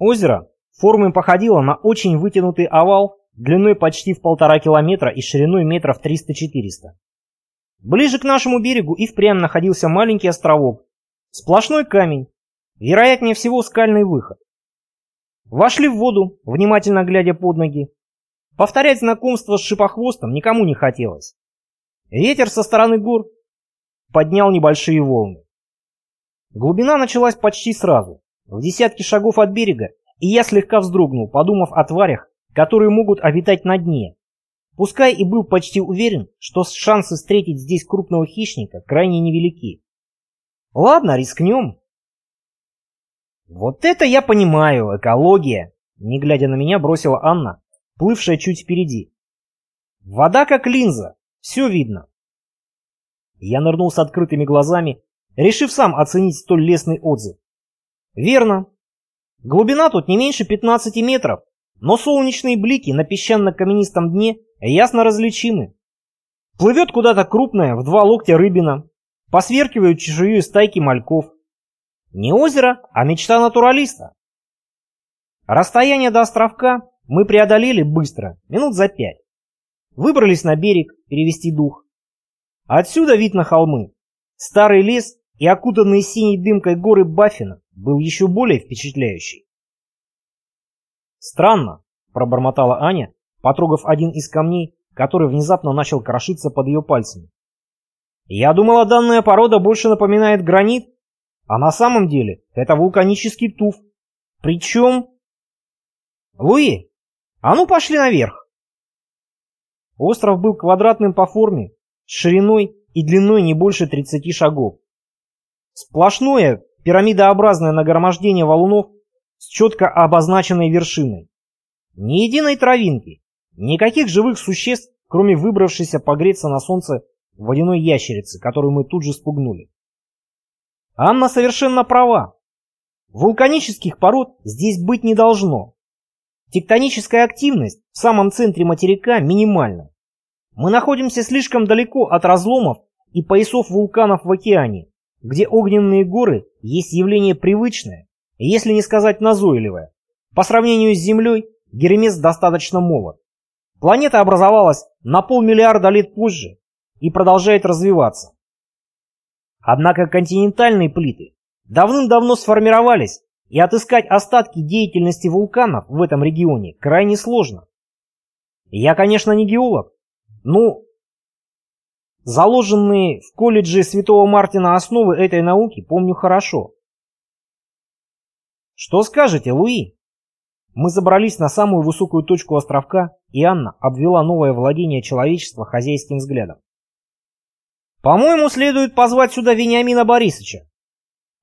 Озеро формой походило на очень вытянутый овал длиной почти в полтора километра и шириной метров 300-400. Ближе к нашему берегу и впрямь находился маленький островок. Сплошной камень, вероятнее всего скальный выход. Вошли в воду, внимательно глядя под ноги. Повторять знакомство с шипохвостом никому не хотелось. Ветер со стороны гор поднял небольшие волны. Глубина началась почти сразу, в десятки шагов от берега, и я слегка вздрогнул, подумав о тварях, которые могут обитать на дне. Пускай и был почти уверен, что шансы встретить здесь крупного хищника крайне невелики. Ладно, рискнем. Вот это я понимаю, экология, не глядя на меня, бросила Анна, плывшая чуть впереди. Вода как линза, все видно. Я нырнул с открытыми глазами, решив сам оценить столь лестный отзыв. Верно. Глубина тут не меньше 15 метров, но солнечные блики на песчано-каменистом дне ясно различимы. Плывет куда-то крупная, в два локтя рыбина, посверкивают чешую стайки мальков. Не озеро, а мечта натуралиста. Расстояние до островка мы преодолели быстро, минут за пять. Выбрались на берег, перевести дух. Отсюда вид на холмы. Старый лес и окутанные синей дымкой горы Баффина был еще более впечатляющий. «Странно», — пробормотала Аня, потрогав один из камней, который внезапно начал крошиться под ее пальцами. «Я думала, данная порода больше напоминает гранит, а на самом деле это вулканический туф. Причем...» «Луи, а ну пошли наверх!» Остров был квадратным по форме, с шириной и длиной не больше 30 шагов. Сплошное пирамидообразное нагромождение валунов с четко обозначенной вершиной. Ни единой травинки, никаких живых существ, кроме выбравшейся погреться на солнце водяной ящерицы, которую мы тут же спугнули. Анна совершенно права. Вулканических пород здесь быть не должно. Тектоническая активность в самом центре материка минимальна. Мы находимся слишком далеко от разломов и поясов вулканов в океане, где огненные горы есть явление привычное, если не сказать назойливое. По сравнению с Землей, Гермес достаточно молод. Планета образовалась на полмиллиарда лет позже и продолжает развиваться. Однако континентальные плиты давным-давно сформировались, и отыскать остатки деятельности вулканов в этом регионе крайне сложно. Я, конечно, не геолог, но Заложенные в колледже Святого Мартина основы этой науки помню хорошо. Что скажете, Луи? Мы забрались на самую высокую точку островка, и Анна обвела новое владение человечества хозяйским взглядом. По-моему, следует позвать сюда Вениамина Борисовича.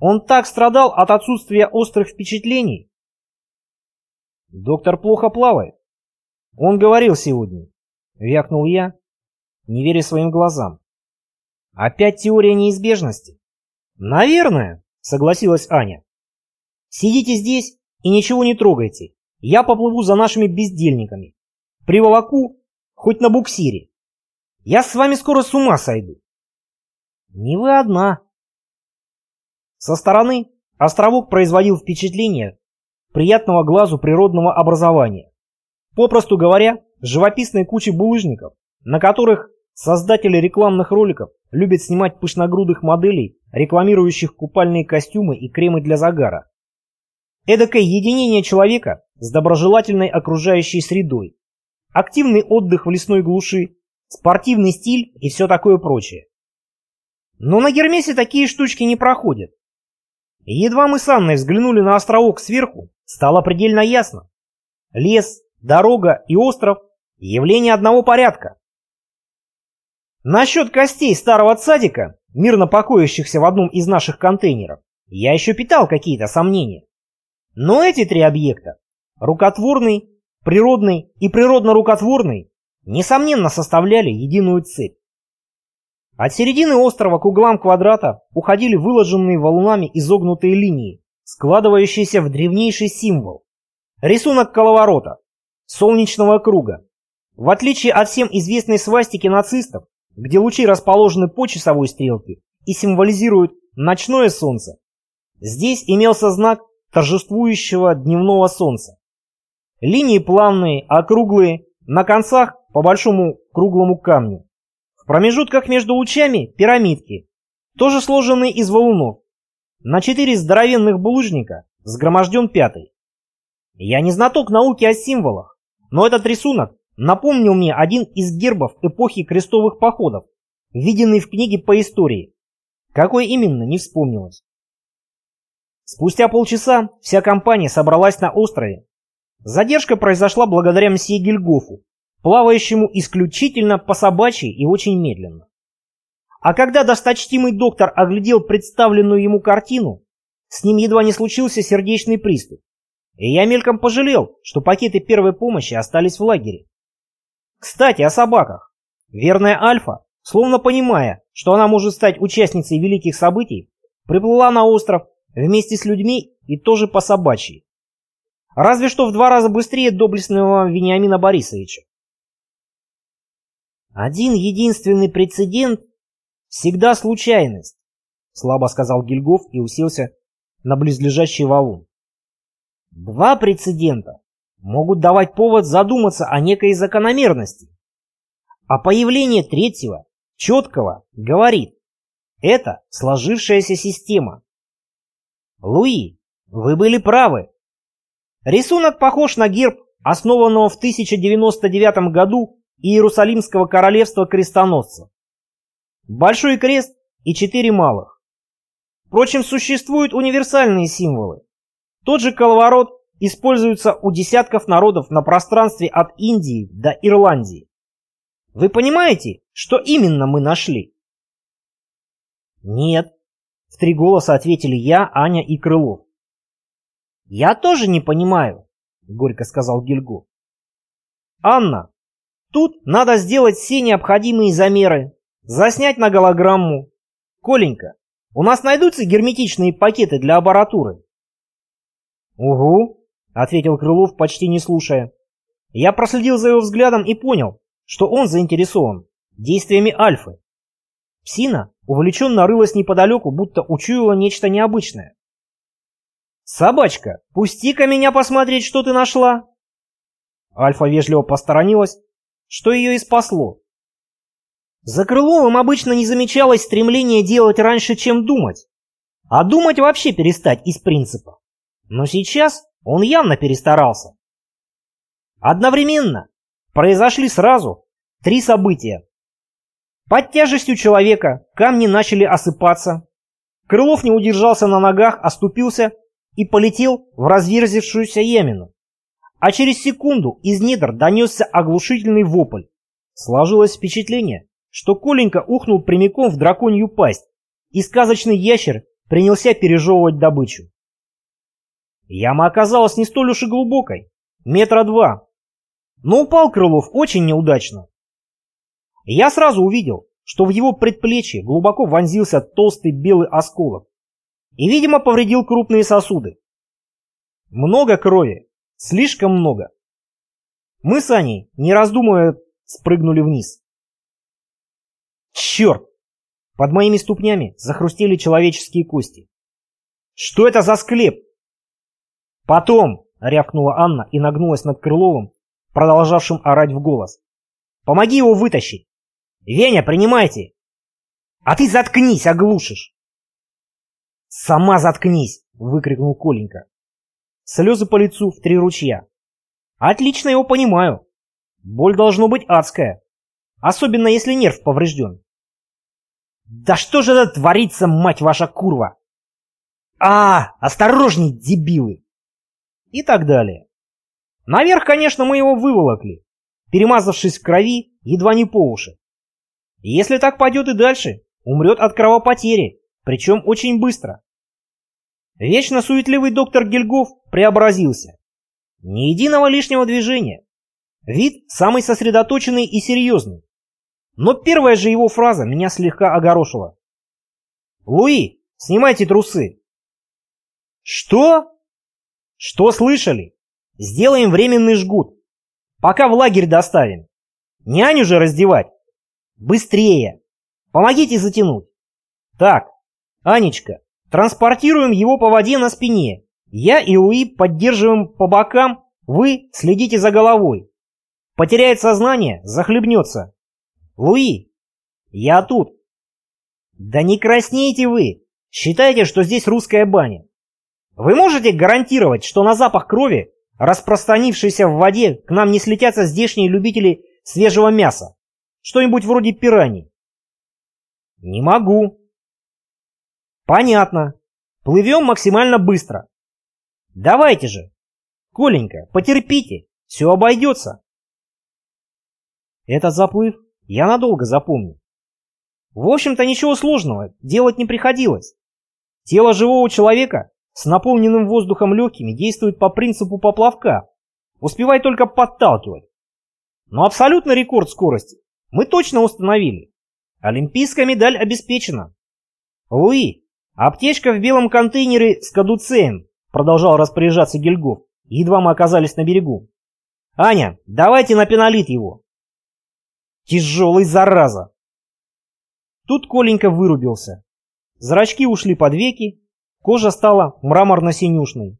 Он так страдал от отсутствия острых впечатлений. Доктор плохо плавает. Он говорил сегодня. Вякнул я, не веря своим глазам. Опять теория неизбежности? Наверное, согласилась Аня. Сидите здесь и ничего не трогайте. Я поплыву за нашими бездельниками. Приволоку хоть на буксире. Я с вами скоро с ума сойду. Не вы одна. Со стороны островок производил впечатление приятного глазу природного образования. Попросту говоря, живописной кучи булыжников, на которых создатели рекламных роликов любят снимать пышногрудых моделей, рекламирующих купальные костюмы и кремы для загара. Эдакое единение человека с доброжелательной окружающей средой, активный отдых в лесной глуши, спортивный стиль и все такое прочее. Но на Гермесе такие штучки не проходят. едва мы с Анной взглянули на островок сверху, стало предельно ясно. Лес, дорога и остров – явление одного порядка. Насчет костей старого цадика, мирно покоящихся в одном из наших контейнеров, я еще питал какие-то сомнения. Но эти три объекта – рукотворный, природный и природно-рукотворный – несомненно составляли единую цепь. От середины острова к углам квадрата уходили выложенные валунами изогнутые линии, складывающиеся в древнейший символ – рисунок коловорота, солнечного круга. В отличие от всем известной свастики нацистов, где лучи расположены по часовой стрелке и символизируют ночное солнце. Здесь имелся знак торжествующего дневного солнца. Линии плавные, округлые, на концах по большому круглому камню. В промежутках между лучами пирамидки, тоже сложенные из валунов. На четыре здоровенных булыжника сгроможден пятый. Я не знаток науки о символах, но этот рисунок напомнил мне один из гербов эпохи крестовых походов, виденный в книге по истории. Какой именно, не вспомнилось. Спустя полчаса вся компания собралась на острове. Задержка произошла благодаря мсье Гильгофу, плавающему исключительно по собачьи и очень медленно. А когда досточтимый доктор оглядел представленную ему картину, с ним едва не случился сердечный приступ. И я мельком пожалел, что пакеты первой помощи остались в лагере. Кстати, о собаках. Верная Альфа, словно понимая, что она может стать участницей великих событий, приплыла на остров вместе с людьми и тоже по собачьи. Разве что в два раза быстрее доблестного Вениамина Борисовича. Один единственный прецедент всегда случайность, слабо сказал Гильгоф и уселся на близлежащий валун. Два прецедента могут давать повод задуматься о некой закономерности. А появление третьего, четкого, говорит, это сложившаяся система. Луи, вы были правы. Рисунок похож на герб, основанного в 1099 году Иерусалимского королевства крестоносцев. Большой крест и четыре малых. Впрочем, существуют универсальные символы. Тот же коловорот используется у десятков народов на пространстве от Индии до Ирландии. Вы понимаете, что именно мы нашли? Нет, в три голоса ответили я, Аня и Крылов. Я тоже не понимаю, горько сказал Гильго. Анна, тут надо сделать все необходимые замеры, заснять на голограмму. Коленька, у нас найдутся герметичные пакеты для аппаратуры? Угу, ответил Крылов, почти не слушая. Я проследил за его взглядом и понял, что он заинтересован действиями Альфы. Псина увлеченно рылась неподалеку, будто учуяла нечто необычное. «Собачка, пусти-ка меня посмотреть, что ты нашла!» Альфа вежливо посторонилась, что ее и спасло. За Крыловым обычно не замечалось стремление делать раньше, чем думать. А думать вообще перестать из принципа. Но сейчас он явно перестарался. Одновременно произошли сразу три события. Под тяжестью человека камни начали осыпаться. Крылов не удержался на ногах, оступился и полетел в разверзившуюся ямину. А через секунду из недр донесся оглушительный вопль. Сложилось впечатление, что Коленька ухнул прямиком в драконью пасть, и сказочный ящер принялся пережевывать добычу. Яма оказалась не столь уж и глубокой, метра два. Но упал Крылов очень неудачно. Я сразу увидел, что в его предплечье глубоко вонзился толстый белый осколок и, видимо, повредил крупные сосуды. Много крови, слишком много. Мы с Аней, не раздумывая, спрыгнули вниз. Черт! Под моими ступнями захрустели человеческие кости. Что это за склеп? Потом, рявкнула Анна и нагнулась над Крыловым, продолжавшим орать в голос. Помоги его вытащить. Веня, принимайте. А ты заткнись, оглушишь. Сама заткнись, выкрикнул Коленька. Слезы по лицу в три ручья. Отлично его понимаю. Боль должно быть адская. Особенно если нерв поврежден. Да что же это творится, мать ваша курва? А, осторожней, дебилы! И так далее. Наверх, конечно, мы его выволокли, перемазавшись в крови едва не по уши. Если так пойдет и дальше, умрет от кровопотери, причем очень быстро. Вечно суетливый доктор Гильгоф преобразился. Ни единого лишнего движения. Вид самый сосредоточенный и серьезный. Но первая же его фраза меня слегка огорошила. «Луи, снимайте трусы!» «Что?» «Что слышали? Сделаем временный жгут. Пока в лагерь доставим. Няню же раздевать. Быстрее! Помогите затянуть. Так, Анечка, транспортируем его по воде на спине. Я и Луи поддерживаем по бокам, вы следите за головой. Потеряет сознание, захлебнется. Луи, я тут. Да не краснейте вы. Считайте, что здесь русская баня. Вы можете гарантировать, что на запах крови, распространившейся в воде, к нам не слетятся здешние любители свежего мяса? Что-нибудь вроде пираний? Не могу. Понятно. Плывем максимально быстро. Давайте же. Коленька, потерпите. Все обойдется. Этот заплыв я надолго запомню. В общем-то ничего сложного делать не приходилось. Тело живого человека с наполненным воздухом легкими действует по принципу поплавка. Успевай только подталкивать. Но абсолютный рекорд скорости мы точно установили. Олимпийская медаль обеспечена. Луи, аптечка в белом контейнере с кадуцеем, продолжал распоряжаться Гильгоф, едва мы оказались на берегу. Аня, давайте на пенолит его. Тяжелый зараза. Тут Коленька вырубился. Зрачки ушли под веки, кожа стала мраморно-синюшной.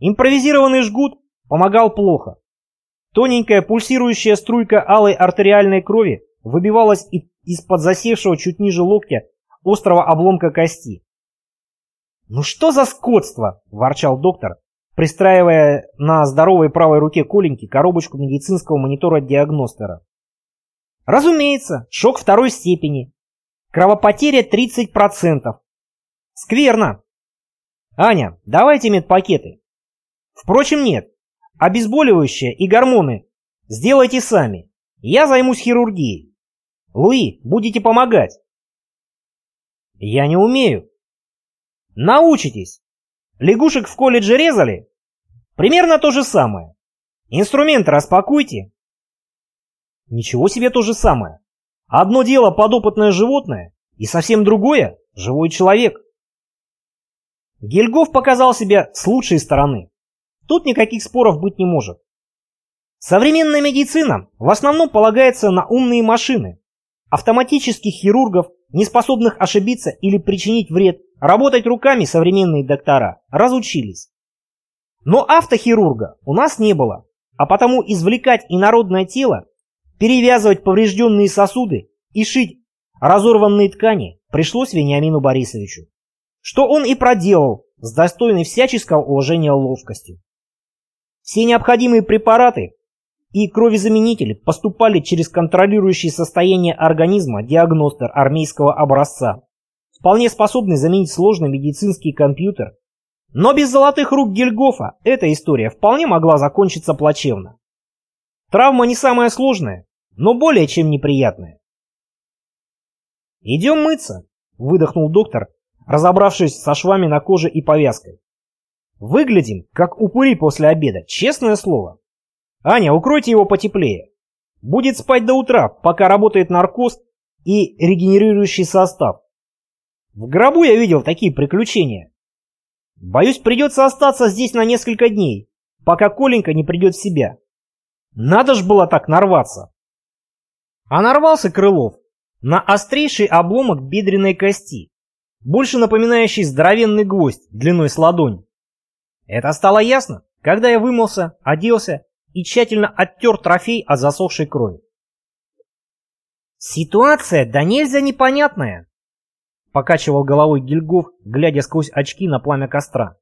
Импровизированный жгут помогал плохо. Тоненькая пульсирующая струйка алой артериальной крови выбивалась из-под засевшего чуть ниже локтя острого обломка кости. «Ну что за скотство!» – ворчал доктор, пристраивая на здоровой правой руке Коленьки коробочку медицинского монитора диагностера. «Разумеется, шок второй степени. Кровопотеря 30%. Скверно. Аня, давайте медпакеты. Впрочем, нет. Обезболивающее и гормоны сделайте сами. Я займусь хирургией. Луи, будете помогать. Я не умею. Научитесь. Лягушек в колледже резали? Примерно то же самое. Инструменты распакуйте. Ничего себе то же самое. Одно дело подопытное животное, и совсем другое – живой человек. Гильгоф показал себя с лучшей стороны. Тут никаких споров быть не может. Современная медицина в основном полагается на умные машины, автоматических хирургов, не способных ошибиться или причинить вред, работать руками современные доктора разучились. Но автохирурга у нас не было, а потому извлекать инородное тело, перевязывать поврежденные сосуды и шить разорванные ткани пришлось Вениамину Борисовичу, что он и проделал с достойной всяческого уважения ловкостью. Все необходимые препараты и кровезаменители поступали через контролирующий состояние организма диагностер армейского образца, вполне способный заменить сложный медицинский компьютер. Но без золотых рук Гильгофа эта история вполне могла закончиться плачевно. Травма не самая сложная, но более чем неприятная. «Идем мыться», — выдохнул доктор, разобравшись со швами на коже и повязкой. «Выглядим, как упыри после обеда, честное слово». «Аня, укройте его потеплее. Будет спать до утра, пока работает наркоз и регенерирующий состав. В гробу я видел такие приключения. Боюсь, придется остаться здесь на несколько дней, пока Коленька не придет в себя. Надо ж было так нарваться. А нарвался Крылов на острейший обломок бедренной кости, больше напоминающий здоровенный гвоздь длиной с ладонь. Это стало ясно, когда я вымылся, оделся и тщательно оттер трофей от засохшей крови. «Ситуация да нельзя непонятная», — покачивал головой Гильгоф, глядя сквозь очки на пламя костра.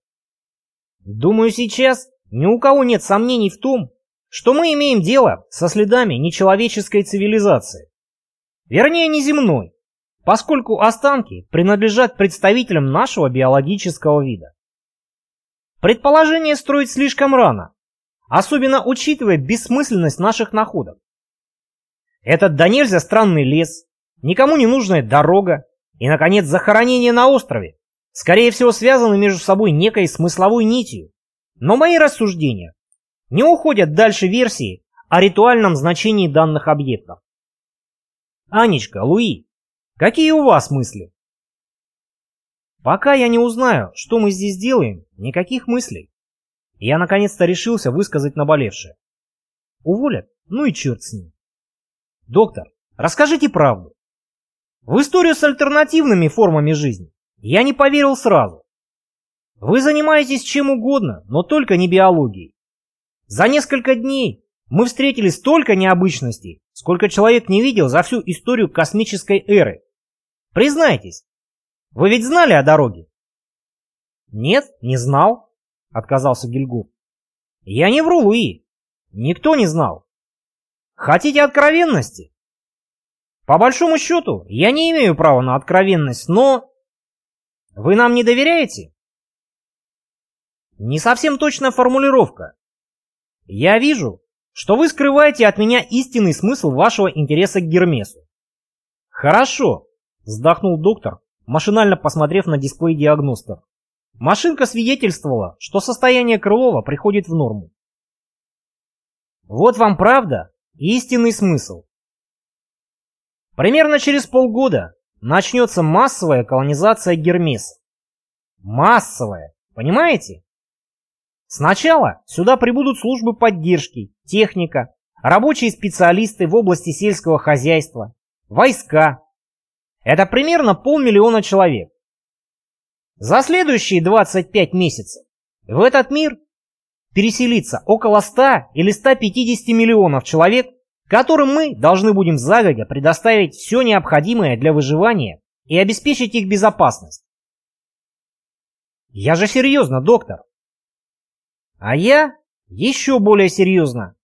«Думаю, сейчас ни у кого нет сомнений в том, что мы имеем дело со следами нечеловеческой цивилизации. Вернее, неземной, поскольку останки принадлежат представителям нашего биологического вида. Предположение строить слишком рано, особенно учитывая бессмысленность наших находок. Этот до нельзя странный лес, никому не нужная дорога и, наконец, захоронение на острове, скорее всего, связаны между собой некой смысловой нитью. Но мои рассуждения не уходят дальше версии о ритуальном значении данных объектов. Анечка, Луи, какие у вас мысли? Пока я не узнаю, что мы здесь делаем, никаких мыслей. Я наконец-то решился высказать наболевшее. Уволят? Ну и черт с ним. Доктор, расскажите правду. В историю с альтернативными формами жизни я не поверил сразу. Вы занимаетесь чем угодно, но только не биологией. За несколько дней мы встретили столько необычностей, сколько человек не видел за всю историю космической эры. Признайтесь, вы ведь знали о дороге? Нет, не знал, отказался Гильгоф. Я не вру, Луи. Никто не знал. Хотите откровенности? По большому счету, я не имею права на откровенность, но... Вы нам не доверяете? Не совсем точная формулировка. Я вижу, что вы скрываете от меня истинный смысл вашего интереса к Гермесу. Хорошо, вздохнул доктор, машинально посмотрев на дисплей диагностов. Машинка свидетельствовала, что состояние Крылова приходит в норму. Вот вам правда и истинный смысл. Примерно через полгода начнется массовая колонизация Гермеса. Массовая, понимаете? Сначала сюда прибудут службы поддержки, техника, рабочие специалисты в области сельского хозяйства, войска. Это примерно полмиллиона человек. За следующие 25 месяцев в этот мир переселится около 100 или 150 миллионов человек, которым мы должны будем загодя предоставить все необходимое для выживания и обеспечить их безопасность. Я же серьезно, доктор. А я еще более серьезно.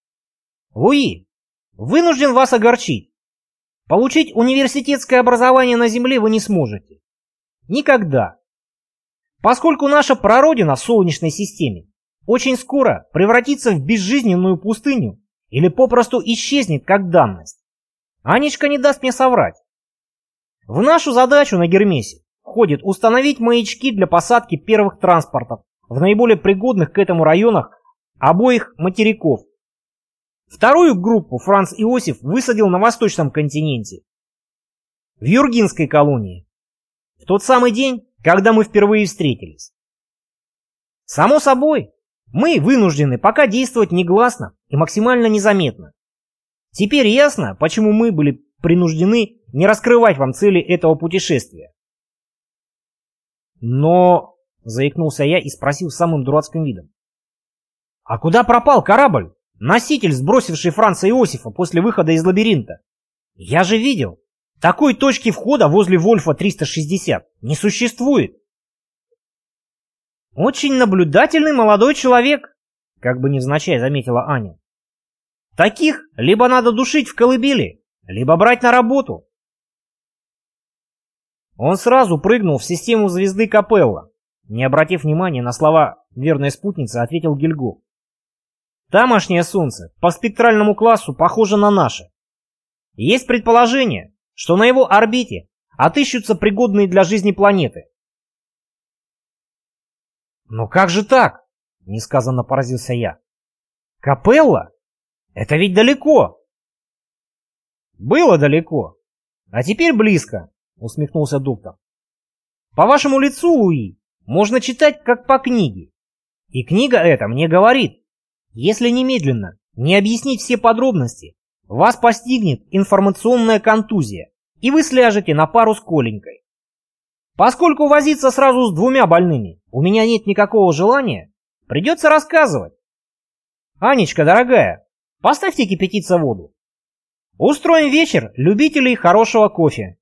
Луи, вынужден вас огорчить. Получить университетское образование на Земле вы не сможете. Никогда. Поскольку наша прародина в Солнечной системе очень скоро превратится в безжизненную пустыню или попросту исчезнет как данность. Анечка не даст мне соврать. В нашу задачу на Гермесе входит установить маячки для посадки первых транспортов в наиболее пригодных к этому районах обоих материков. Вторую группу Франц Иосиф высадил на восточном континенте, в Юргинской колонии, в тот самый день, когда мы впервые встретились. Само собой, мы вынуждены пока действовать негласно и максимально незаметно. Теперь ясно, почему мы были принуждены не раскрывать вам цели этого путешествия. Но Заикнулся я и спросил самым дурацким видом. «А куда пропал корабль, носитель, сбросивший Франца Иосифа после выхода из лабиринта? Я же видел, такой точки входа возле Вольфа-360 не существует». «Очень наблюдательный молодой человек», — как бы невзначай заметила Аня. «Таких либо надо душить в колыбели, либо брать на работу». Он сразу прыгнул в систему звезды Капелла, не обратив внимания на слова верной спутницы, ответил Гильгу. Тамошнее Солнце по спектральному классу похоже на наше. Есть предположение, что на его орбите отыщутся пригодные для жизни планеты. «Но как же так?» — несказанно поразился я. «Капелла? Это ведь далеко!» «Было далеко, а теперь близко», — усмехнулся доктор. «По вашему лицу, Луи, можно читать как по книге. И книга эта мне говорит, если немедленно не объяснить все подробности, вас постигнет информационная контузия, и вы сляжете на пару с Коленькой. Поскольку возиться сразу с двумя больными у меня нет никакого желания, придется рассказывать. Анечка, дорогая, поставьте кипятиться воду. Устроим вечер любителей хорошего кофе.